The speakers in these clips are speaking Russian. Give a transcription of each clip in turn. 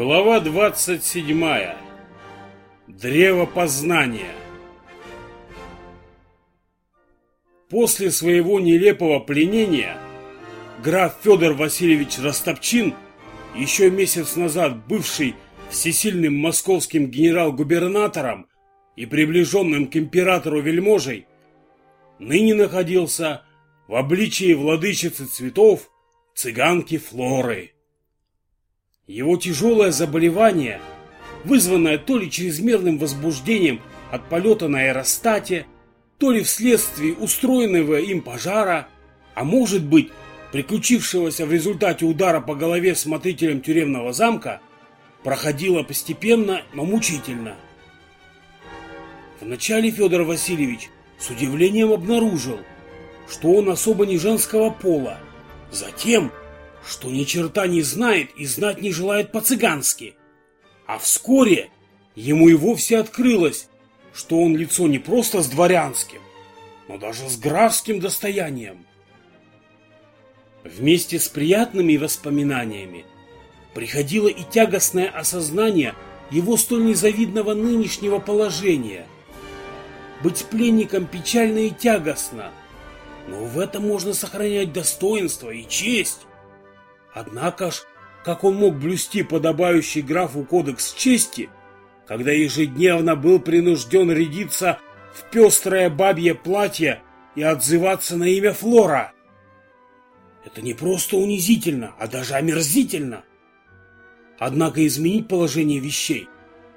Глава 27. Древо познания. После своего нелепого пленения граф Федор Васильевич Растопчин, еще месяц назад бывший всесильным московским генерал-губернатором и приближенным к императору вельможей, ныне находился в обличии владычицы цветов цыганки Флоры. Его тяжелое заболевание, вызванное то ли чрезмерным возбуждением от полета на аэростате, то ли вследствие устроенного им пожара, а может быть, приключившегося в результате удара по голове смотрителем тюремного замка, проходило постепенно, но мучительно. Вначале Федор Васильевич с удивлением обнаружил, что он особо не женского пола. Затем что ни черта не знает и знать не желает по-цыгански. А вскоре ему и вовсе открылось, что он лицо не просто с дворянским, но даже с графским достоянием. Вместе с приятными воспоминаниями приходило и тягостное осознание его столь незавидного нынешнего положения. Быть пленником печально и тягостно, но в этом можно сохранять достоинство и честь. Однако ж, как он мог блюсти подобающий графу кодекс чести, когда ежедневно был принужден рядиться в пестрое бабье платье и отзываться на имя Флора? Это не просто унизительно, а даже омерзительно. Однако изменить положение вещей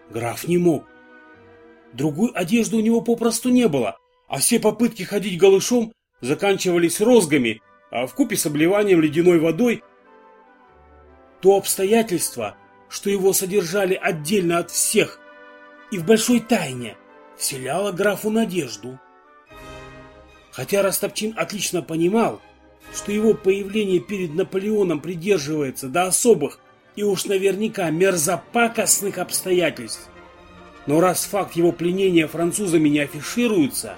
граф не мог. Другой одежды у него попросту не было, а все попытки ходить голышом заканчивались розгами, а в купе с обливанием ледяной водой то обстоятельство, что его содержали отдельно от всех и в большой тайне, вселяло графу надежду. Хотя Растопчин отлично понимал, что его появление перед Наполеоном придерживается до особых и уж наверняка мерзопакостных обстоятельств, но раз факт его пленения французами не афишируется,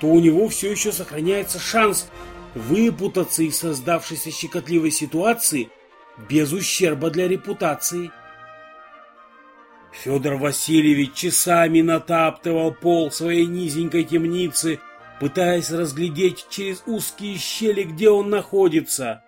то у него все еще сохраняется шанс выпутаться из создавшейся щекотливой ситуации – без ущерба для репутации. Федор Васильевич часами натаптывал пол своей низенькой темницы, пытаясь разглядеть через узкие щели, где он находится.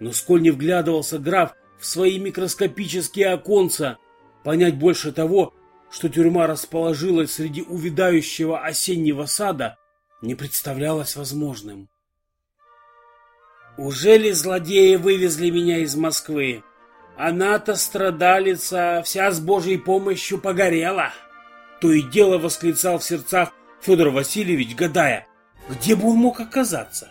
Но сколь не вглядывался граф в свои микроскопические оконца, понять больше того, что тюрьма расположилась среди увядающего осеннего сада, не представлялось возможным. Уже ли злодеи вывезли меня из Москвы? Она-то страдалица, вся с Божьей помощью погорела. То и дело восклицал в сердцах Федор Васильевич, гадая, где бы он мог оказаться.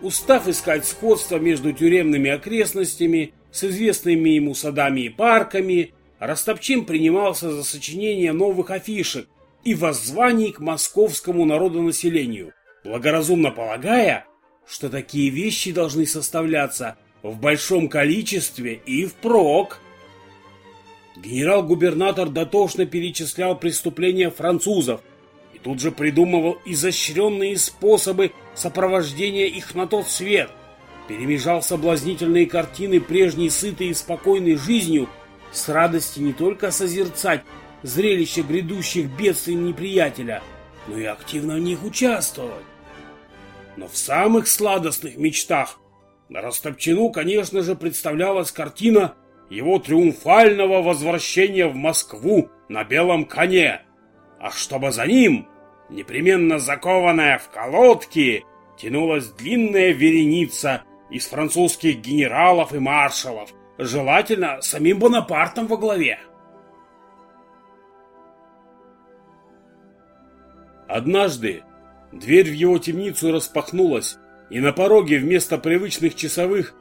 Устав искать сходство между тюремными окрестностями с известными ему садами и парками, Растопчин принимался за сочинение новых афишек и воззваний к московскому народонаселению – благоразумно полагая, что такие вещи должны составляться в большом количестве и впрок. Генерал-губернатор дотошно перечислял преступления французов и тут же придумывал изощренные способы сопровождения их на тот свет, перемежал соблазнительные картины прежней сытой и спокойной жизнью с радостью не только созерцать зрелище грядущих бедствий неприятеля, но и активно в них участвовать. Но в самых сладостных мечтах Ростопчину, конечно же, представлялась картина его триумфального возвращения в Москву на белом коне. А чтобы за ним, непременно закованная в колодки, тянулась длинная вереница из французских генералов и маршалов, желательно самим Бонапартом во главе. Однажды Дверь в его темницу распахнулась, и на пороге вместо привычных часовых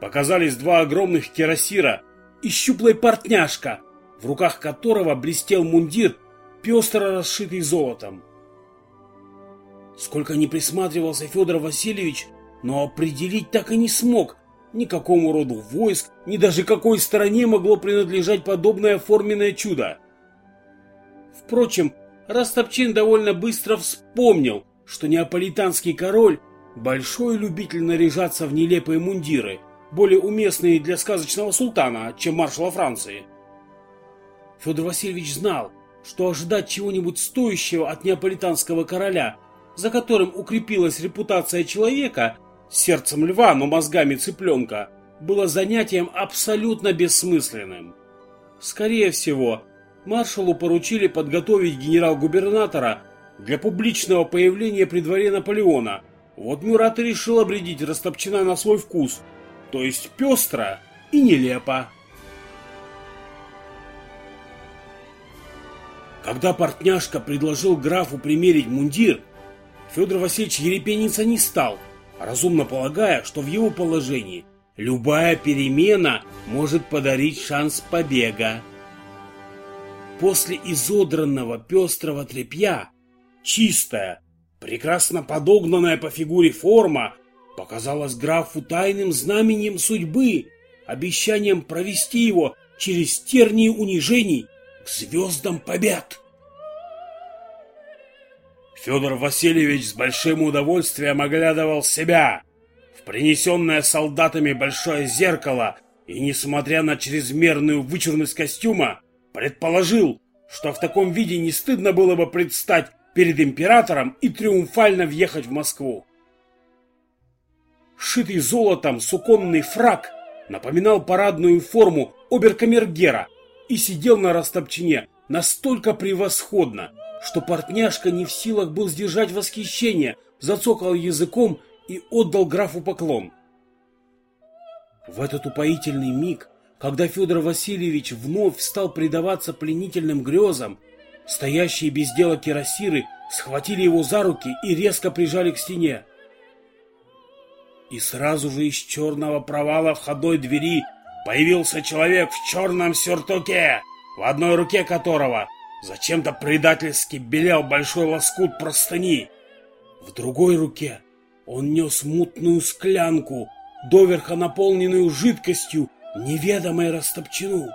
показались два огромных кирасира и щуплая портняшка, в руках которого блестел мундир, пестро расшитый золотом. Сколько не присматривался Федор Васильевич, но определить так и не смог, ни какому роду войск, ни даже какой стране могло принадлежать подобное форменное чудо. Впрочем, Растопчин довольно быстро вспомнил, что неаполитанский король – большой любитель наряжаться в нелепые мундиры, более уместный для сказочного султана, чем маршала Франции. Федор Васильевич знал, что ожидать чего-нибудь стоящего от неаполитанского короля, за которым укрепилась репутация человека, сердцем льва, но мозгами цыпленка, было занятием абсолютно бессмысленным. Скорее всего, маршалу поручили подготовить генерал-губернатора для публичного появления при дворе Наполеона. Вот Мюрат решил обредить Растопчина на свой вкус, то есть пестро и нелепо. Когда портняшка предложил графу примерить мундир, Федор Васильевич ерепениться не стал, разумно полагая, что в его положении любая перемена может подарить шанс побега. После изодранного пестрого тряпья чистая, прекрасно подогнанная по фигуре форма показалась графу тайным знаменем судьбы, обещанием провести его через тернии унижений к звездам побед. Федор Васильевич с большим удовольствием оглядывал себя в принесенное солдатами большое зеркало и, несмотря на чрезмерную вычурность костюма, предположил, что в таком виде не стыдно было бы предстать перед императором и триумфально въехать в Москву. Шитый золотом суконный фраг напоминал парадную форму оберкамергера и сидел на растопчине настолько превосходно, что портняшка не в силах был сдержать восхищение, зацокал языком и отдал графу поклон. В этот упоительный миг когда Федор Васильевич вновь стал предаваться пленительным грезам, стоящие без дела кирасиры схватили его за руки и резко прижали к стене. И сразу же из черного провала входной двери появился человек в черном сюртуке, в одной руке которого зачем-то предательски белел большой лоскут простыни. В другой руке он нес мутную склянку, доверха наполненную жидкостью, неведомой растопчину.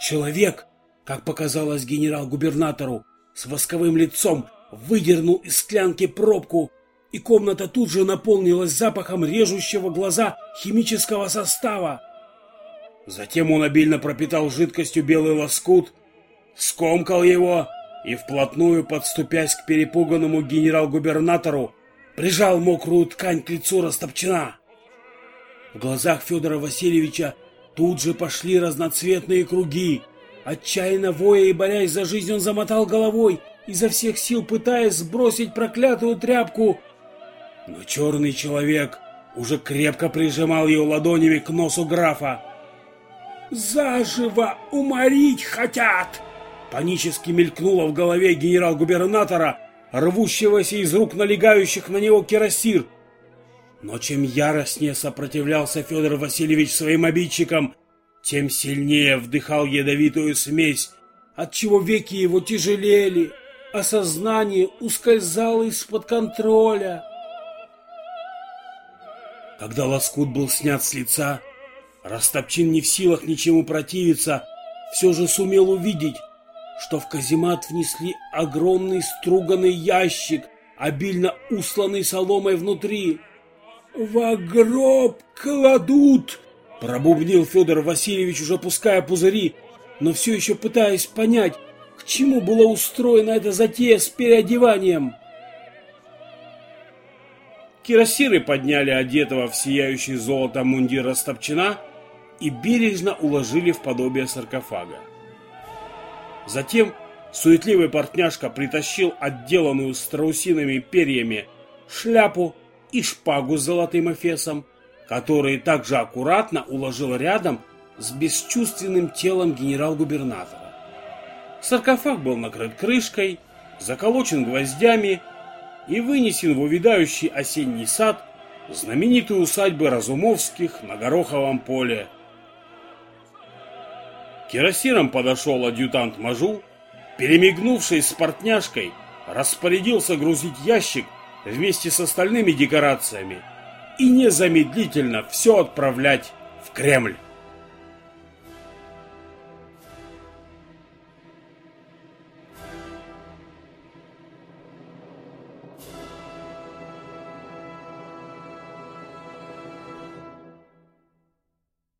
Человек, как показалось генерал-губернатору, с восковым лицом выдернул из склянки пробку, и комната тут же наполнилась запахом режущего глаза химического состава. Затем он обильно пропитал жидкостью белый лоскут, скомкал его и, вплотную подступясь к перепуганному генерал-губернатору, прижал мокрую ткань к лицу Растопчина. В глазах Федора Васильевича тут же пошли разноцветные круги. Отчаянно воя и борясь за жизнь, он замотал головой, изо всех сил пытаясь сбросить проклятую тряпку. Но черный человек уже крепко прижимал ее ладонями к носу графа. «Заживо уморить хотят!» Панически мелькнуло в голове генерал-губернатора, рвущегося из рук налегающих на него кирасир. Но чем яростнее сопротивлялся Федор Васильевич своим обидчикам, тем сильнее вдыхал ядовитую смесь, отчего веки его тяжелели, а сознание ускользало из-под контроля. Когда лоскут был снят с лица, Растопчин не в силах ничему противиться, все же сумел увидеть, что в каземат внесли огромный струганный ящик, обильно усланный соломой внутри. «Во гроб кладут!» Пробубнил Федор Васильевич, уже пуская пузыри, но все еще пытаясь понять, к чему была устроена эта затея с переодеванием. Кирасиры подняли одетого в сияющий золотом мундир Растопчина и бережно уложили в подобие саркофага. Затем суетливый портняшка притащил отделанную страусиными перьями шляпу и шпагу с золотым эфесом, которые также аккуратно уложил рядом с бесчувственным телом генерал-губернатора. Саркофаг был накрыт крышкой, заколочен гвоздями и вынесен в увядающий осенний сад знаменитой усадьбы Разумовских на Гороховом поле. Кирасиром подошел адъютант Мажу, перемигнувшись с портняшкой, распорядился грузить ящик вместе с остальными декорациями и незамедлительно все отправлять в Кремль.